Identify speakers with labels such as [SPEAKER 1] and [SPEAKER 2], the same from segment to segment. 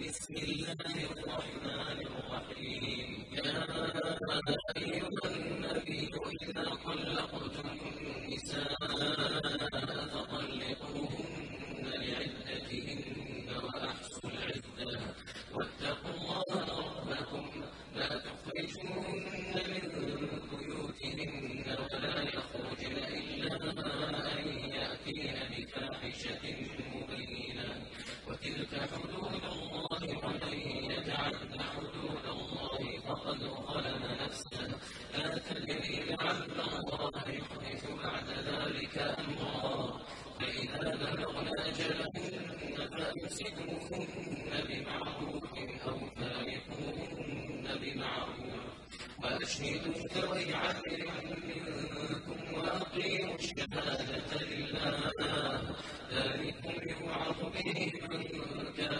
[SPEAKER 1] بسم الله الرحمن الرحيم. يا أيها النبي إذا طلقتم أجل فأمسكوهن بمعروف أو فارقوهن بمعروف وأشهدوا ذوي عدل منكم وأقيموا الشهادة لله ذلكم يوعظ به من كان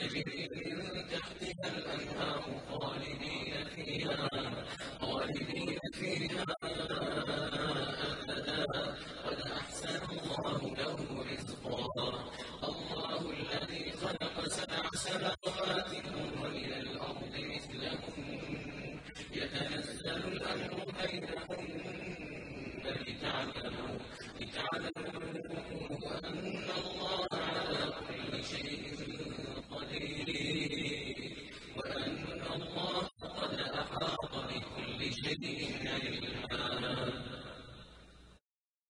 [SPEAKER 1] تجري من تحتها الأنهار خالدين